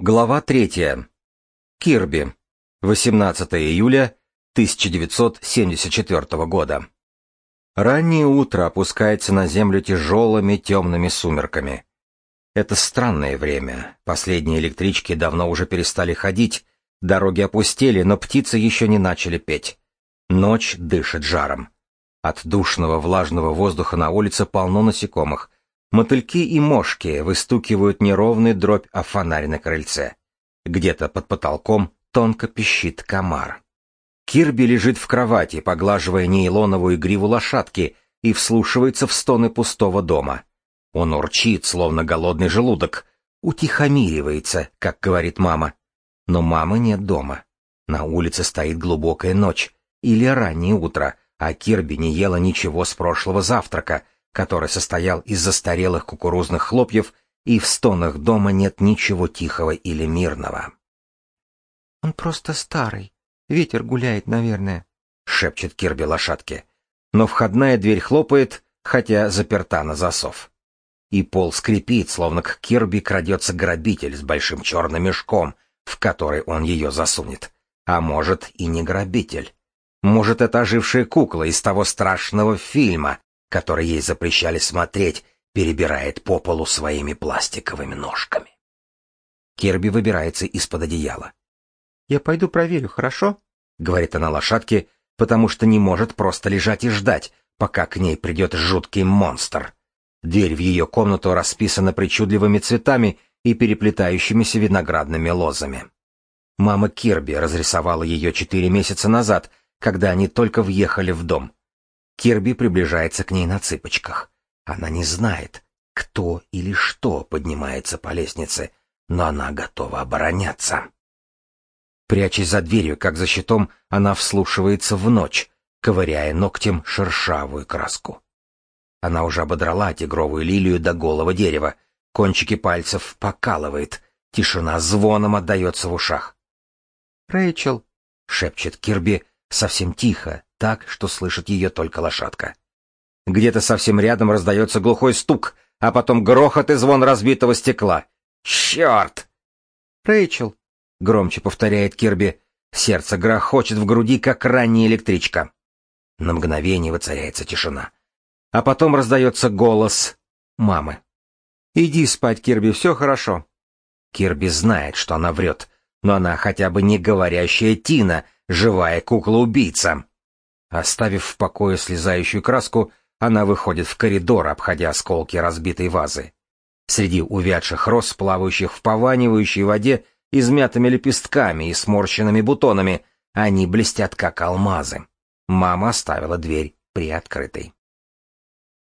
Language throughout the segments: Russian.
Глава третья. Кирби. 18 июля 1974 года. Раннее утро опускается на землю тяжелыми темными сумерками. Это странное время. Последние электрички давно уже перестали ходить, дороги опустели, но птицы еще не начали петь. Ночь дышит жаром. От душного влажного воздуха на улице полно насекомых — Мотыльки и мошки выстукивают неровный дробь о фонарь на крыльце. Где-то под потолком тонко пищит комар. Кирби лежит в кровати, поглаживая нейлоновую гриву лошадки, и вслушивается в стоны пустого дома. Он урчит, словно голодный желудок, утихомиривается, как говорит мама. Но мамы нет дома. На улице стоит глубокая ночь или раннее утро, а Кирби не ела ничего с прошлого завтрака — который состоял из застарелых кукурузных хлопьев, и в стонах дома нет ничего тихого или мирного. «Он просто старый. Ветер гуляет, наверное», — шепчет Кирби лошадке. Но входная дверь хлопает, хотя заперта на засов. И пол скрипит, словно к Кирби крадется грабитель с большим черным мешком, в который он ее засунет. А может, и не грабитель. Может, это ожившая кукла из того страшного фильма, который ей запрещали смотреть, перебирает по полу своими пластиковыми ножками. Кирби выбирается из-под одеяла. «Я пойду проверю, хорошо?» — говорит она лошадке, потому что не может просто лежать и ждать, пока к ней придет жуткий монстр. Дверь в ее комнату расписана причудливыми цветами и переплетающимися виноградными лозами. Мама Кирби разрисовала ее четыре месяца назад, когда они только въехали в дом. Кирби приближается к ней на цыпочках. Она не знает, кто или что поднимается по лестнице, но она готова обороняться. Прячась за дверью, как за щитом, она вслушивается в ночь, ковыряя ногтем шершавую краску. Она уже ободрала тигровую лилию до голого дерева, кончики пальцев покалывает, тишина звоном отдается в ушах. «Рэйчел», — шепчет Кирби совсем тихо, так, что слышит ее только лошадка. Где-то совсем рядом раздается глухой стук, а потом грохот и звон разбитого стекла. «Черт!» «Рэйчел!» — громче повторяет Кирби. Сердце грохочет в груди, как ранняя электричка. На мгновение воцаряется тишина. А потом раздается голос мамы. «Иди спать, Кирби, все хорошо». Кирби знает, что она врет, но она хотя бы не говорящая Тина, живая кукла-убийца. Оставив в покое слезающую краску, она выходит в коридор, обходя осколки разбитой вазы. Среди увядших роз, плавающих в пованивающей воде, измятыми лепестками и сморщенными бутонами, они блестят, как алмазы. Мама оставила дверь приоткрытой.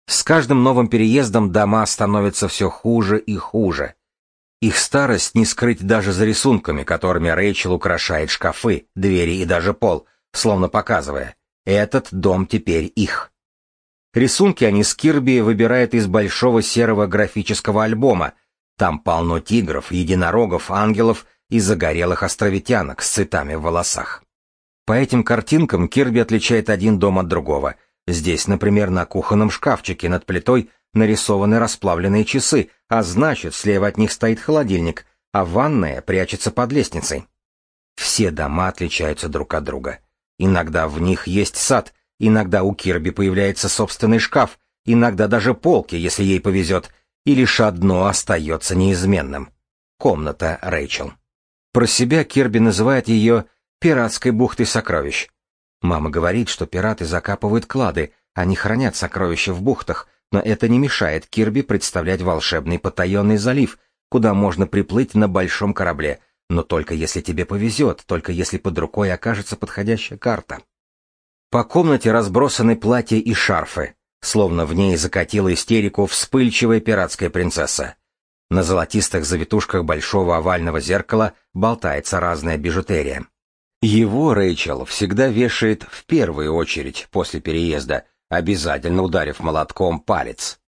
С каждым новым переездом дома становятся все хуже и хуже. Их старость не скрыть даже за рисунками, которыми Рэйчел украшает шкафы, двери и даже пол, словно показывая, этот дом теперь их. Рисунки они с Кирби выбирают из большого серого графического альбома. Там полно тигров, единорогов, ангелов и загорелых островитянок с цветами в волосах. По этим картинкам Кирби отличает один дом от другого. Здесь, например, на кухонном шкафчике над плитой нарисованы расплавленные часы, а значит, слева от них стоит холодильник, а ванная прячется под лестницей. Все дома отличаются друг от друга. Иногда в них есть сад, иногда у Кирби появляется собственный шкаф, иногда даже полки, если ей повезет, и лишь одно остается неизменным — комната Рэйчел. Про себя Кирби называет ее «пиратской бухтой сокровищ». Мама говорит, что пираты закапывают клады, они хранят сокровища в бухтах, но это не мешает Кирби представлять волшебный потаенный залив, куда можно приплыть на большом корабле — но только если тебе повезет, только если под рукой окажется подходящая карта. По комнате разбросаны платья и шарфы, словно в ней закатила истерику вспыльчивая пиратская принцесса. На золотистых завитушках большого овального зеркала болтается разная бижутерия. Его Рэйчел всегда вешает в первую очередь после переезда, обязательно ударив молотком палец.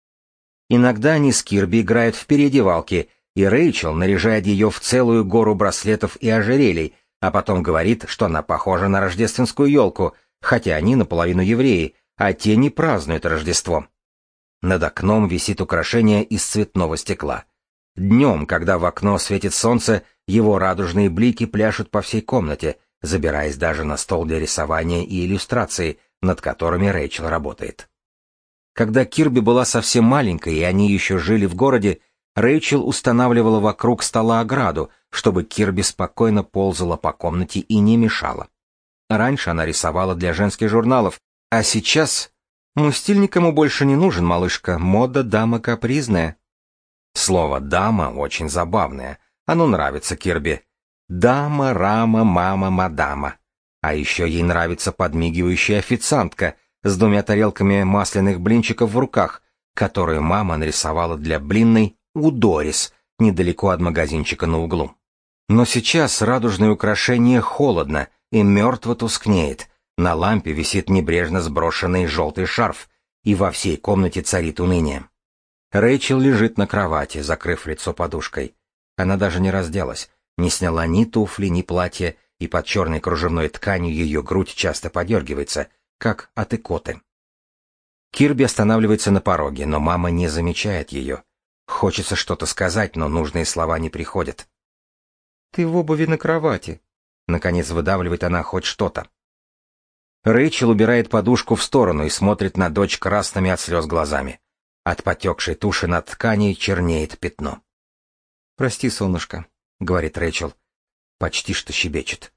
Иногда они с Кирби играют в переодевалки и Рэйчел наряжает ее в целую гору браслетов и ожерелий, а потом говорит, что она похожа на рождественскую елку, хотя они наполовину евреи, а те не празднуют Рождество. Над окном висит украшение из цветного стекла. Днем, когда в окно светит солнце, его радужные блики пляшут по всей комнате, забираясь даже на стол для рисования и иллюстрации, над которыми Рэйчел работает. Когда Кирби была совсем маленькой, и они еще жили в городе, Рэйчел устанавливала вокруг стола ограду, чтобы Кирби спокойно ползала по комнате и не мешала. Раньше она рисовала для женских журналов, а сейчас... Ну, стиль никому больше не нужен, малышка, мода дама капризная. Слово «дама» очень забавное, оно нравится Кирби. Дама, рама, мама, мадама. А еще ей нравится подмигивающая официантка с двумя тарелками масляных блинчиков в руках, которую мама нарисовала для блинной у Дорис, недалеко от магазинчика на углу. Но сейчас радужное украшение холодно и мертво тускнеет. На лампе висит небрежно сброшенный желтый шарф, и во всей комнате царит уныние. Рэйчел лежит на кровати, закрыв лицо подушкой. Она даже не разделась, не сняла ни туфли, ни платья, и под черной кружевной тканью ее грудь часто подергивается, как от икоты. Кирби останавливается на пороге, но мама не замечает ее. Хочется что-то сказать, но нужные слова не приходят. «Ты в обуви на кровати», — наконец выдавливает она хоть что-то. Рэйчел убирает подушку в сторону и смотрит на дочь красными от слез глазами. От потекшей туши над тканей чернеет пятно. «Прости, солнышко», — говорит Рэйчел. Почти что щебечет.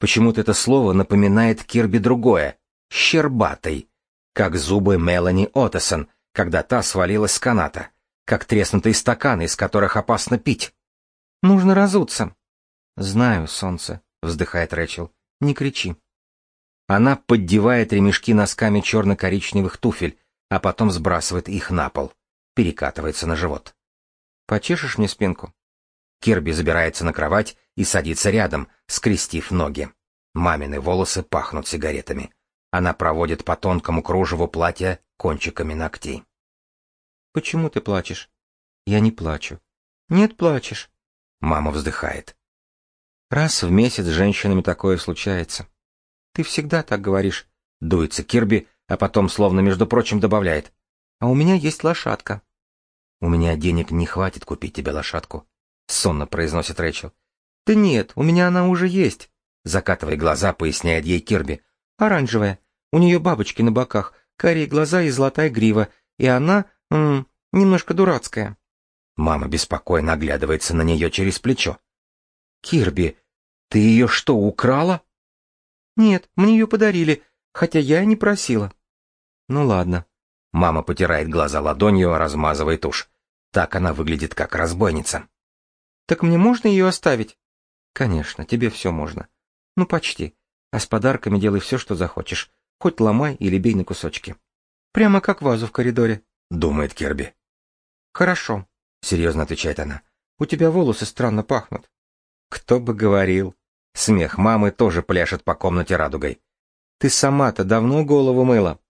Почему-то это слово напоминает Кирби другое — «щербатый», как зубы Мелани Оттесон, когда та свалилась с каната как треснутые стаканы, из которых опасно пить. Нужно разуться. Знаю, солнце, вздыхает Рэчел. Не кричи. Она поддевает ремешки носками черно-коричневых туфель, а потом сбрасывает их на пол. Перекатывается на живот. Почешешь мне спинку? Кирби забирается на кровать и садится рядом, скрестив ноги. Мамины волосы пахнут сигаретами. Она проводит по тонкому кружеву платья кончиками ногтей. Почему ты плачешь? Я не плачу. Нет, плачешь. Мама вздыхает. Раз в месяц с женщинами такое случается. Ты всегда так говоришь. Дуется Кирби, а потом, словно между прочим, добавляет. А у меня есть лошадка. У меня денег не хватит купить тебе лошадку. Сонно произносит Рэйчел. Да нет, у меня она уже есть. Закатывая глаза, поясняет ей Кирби. Оранжевая. У нее бабочки на боках, карие глаза и золотая грива, и она М немножко дурацкая. Мама беспокойно оглядывается на нее через плечо. Кирби, ты ее что, украла? Нет, мне ее подарили, хотя я и не просила. Ну ладно. Мама потирает глаза ладонью, размазывая тушь. Так она выглядит, как разбойница. Так мне можно ее оставить? Конечно, тебе все можно. Ну, почти. А с подарками делай все, что захочешь. Хоть ломай или бей на кусочки. Прямо как вазу в коридоре. — думает Керби. «Хорошо», — серьезно отвечает она. «У тебя волосы странно пахнут». «Кто бы говорил». Смех мамы тоже пляшет по комнате радугой. «Ты сама-то давно голову мыла?»